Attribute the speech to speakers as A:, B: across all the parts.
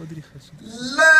A: بدري خسر
B: لا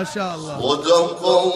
B: Maşallah. Hocam kol